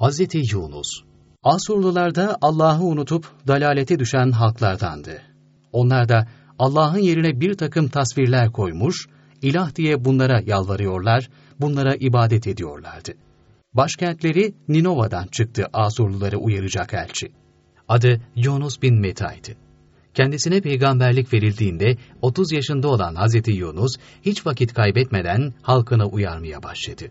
Hazreti Yunus Asurlular da Allah'ı unutup dalalete düşen halklardandı. Onlar da Allah'ın yerine bir takım tasvirler koymuş, ilah diye bunlara yalvarıyorlar, bunlara ibadet ediyorlardı. Başkentleri Ninova'dan çıktı Asurluları uyaracak elçi. Adı Yunus bin Meta'ydı. Kendisine peygamberlik verildiğinde 30 yaşında olan Hazreti Yunus hiç vakit kaybetmeden halkına uyarmaya başladı.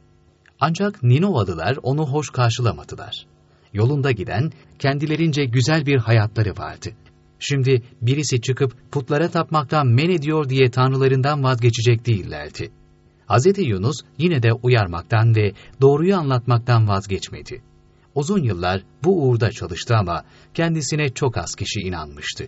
Ancak Ninovalılar onu hoş karşılamadılar. Yolunda giden kendilerince güzel bir hayatları vardı. Şimdi birisi çıkıp putlara tapmaktan men ediyor diye tanrılarından vazgeçecek değillerdi. Hz. Yunus yine de uyarmaktan ve doğruyu anlatmaktan vazgeçmedi. Uzun yıllar bu uğurda çalıştı ama kendisine çok az kişi inanmıştı.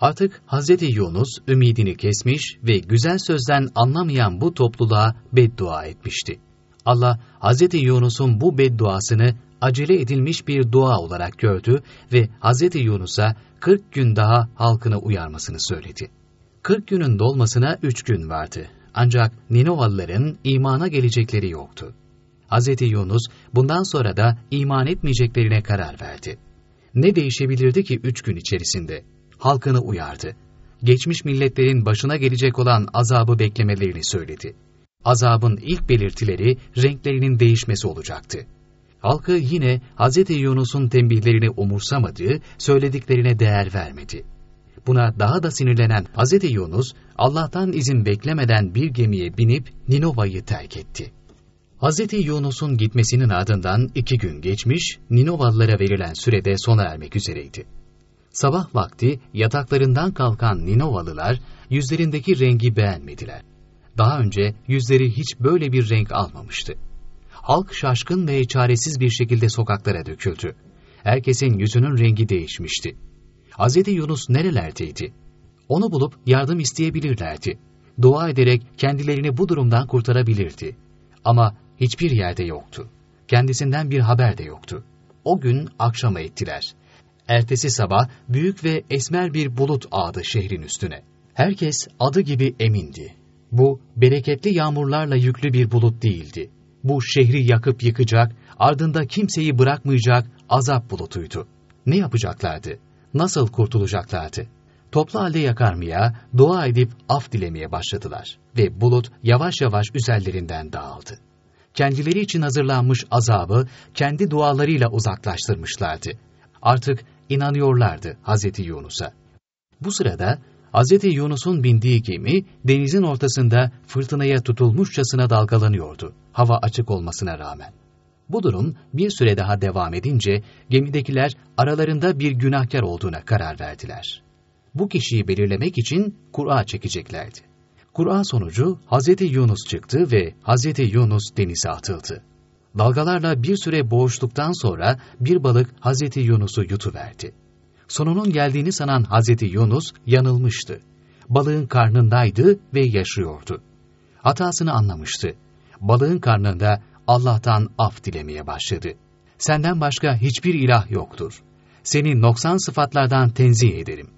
Artık Hz. Yunus ümidini kesmiş ve güzel sözden anlamayan bu topluluğa beddua etmişti. Allah Hz. Yunus'un bu bedduasını acele edilmiş bir dua olarak gördü ve Hz. Yunus'a 40 gün daha halkını uyarmasını söyledi. 40 günün dolmasına 3 gün vardı. Ancak Ninovalıların imana gelecekleri yoktu. Hz. Yunus bundan sonra da iman etmeyeceklerine karar verdi. Ne değişebilirdi ki üç gün içerisinde? Halkını uyardı. Geçmiş milletlerin başına gelecek olan azabı beklemelerini söyledi. Azabın ilk belirtileri renklerinin değişmesi olacaktı. Halkı yine Hz. Yunus'un tembihlerini umursamadı, söylediklerine değer vermedi. Buna daha da sinirlenen Hz. Yunus, Allah'tan izin beklemeden bir gemiye binip Ninova'yı terk etti. Hz. Yunus'un gitmesinin ardından iki gün geçmiş, Ninovalılara verilen sürede sona ermek üzereydi. Sabah vakti yataklarından kalkan Ninovalılar yüzlerindeki rengi beğenmediler. Daha önce yüzleri hiç böyle bir renk almamıştı. Halk şaşkın ve çaresiz bir şekilde sokaklara döküldü. Herkesin yüzünün rengi değişmişti. Hz. Yunus nerelerdeydi? Onu bulup yardım isteyebilirlerdi. Dua ederek kendilerini bu durumdan kurtarabilirdi. Ama hiçbir yerde yoktu. Kendisinden bir haber de yoktu. O gün akşama ettiler. Ertesi sabah büyük ve esmer bir bulut ağdı şehrin üstüne. Herkes adı gibi emindi. Bu bereketli yağmurlarla yüklü bir bulut değildi. Bu şehri yakıp yıkacak, ardında kimseyi bırakmayacak azap bulutuydu. Ne yapacaklardı? Nasıl kurtulacaklardı? Toplu halde yakarmaya, dua edip af dilemeye başladılar ve bulut yavaş yavaş üzerlerinden dağıldı. Kendileri için hazırlanmış azabı kendi dualarıyla uzaklaştırmışlardı. Artık inanıyorlardı Hazreti Yunus'a. Bu sırada Hz. Yunus'un bindiği gemi denizin ortasında fırtınaya tutulmuşçasına dalgalanıyordu, hava açık olmasına rağmen. Bu durum bir süre daha devam edince gemidekiler aralarında bir günahkar olduğuna karar verdiler. Bu kişiyi belirlemek için Kur'a çekeceklerdi. Kur'a sonucu Hz. Yunus çıktı ve Hz. Yunus denize atıldı. Dalgalarla bir süre boğuştuktan sonra bir balık Hz. Yunus'u yutuverdi. Sonunun geldiğini sanan Hazreti Yunus yanılmıştı. Balığın karnındaydı ve yaşıyordu. Hatasını anlamıştı. Balığın karnında Allah'tan af dilemeye başladı. Senden başka hiçbir ilah yoktur. Seni noksan sıfatlardan tenzih ederim.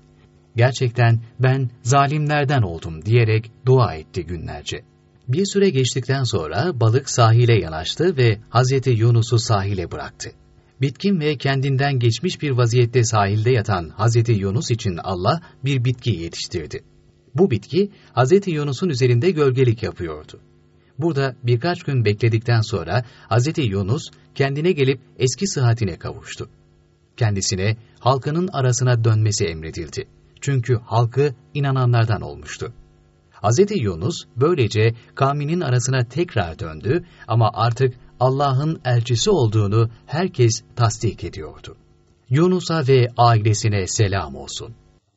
Gerçekten ben zalimlerden oldum diyerek dua etti günlerce. Bir süre geçtikten sonra balık sahile yanaştı ve Hazreti Yunus'u sahile bıraktı. Bitkin ve kendinden geçmiş bir vaziyette sahilde yatan Hazreti Yunus için Allah bir bitki yetiştirdi. Bu bitki Hazreti Yunus'un üzerinde gölgelik yapıyordu. Burada birkaç gün bekledikten sonra Hazreti Yunus kendine gelip eski sıhhatine kavuştu. Kendisine halkının arasına dönmesi emredildi. Çünkü halkı inananlardan olmuştu. Hz. Yunus böylece kavminin arasına tekrar döndü ama artık Allah'ın elçisi olduğunu herkes tasdik ediyordu. Yunus'a ve ailesine selam olsun.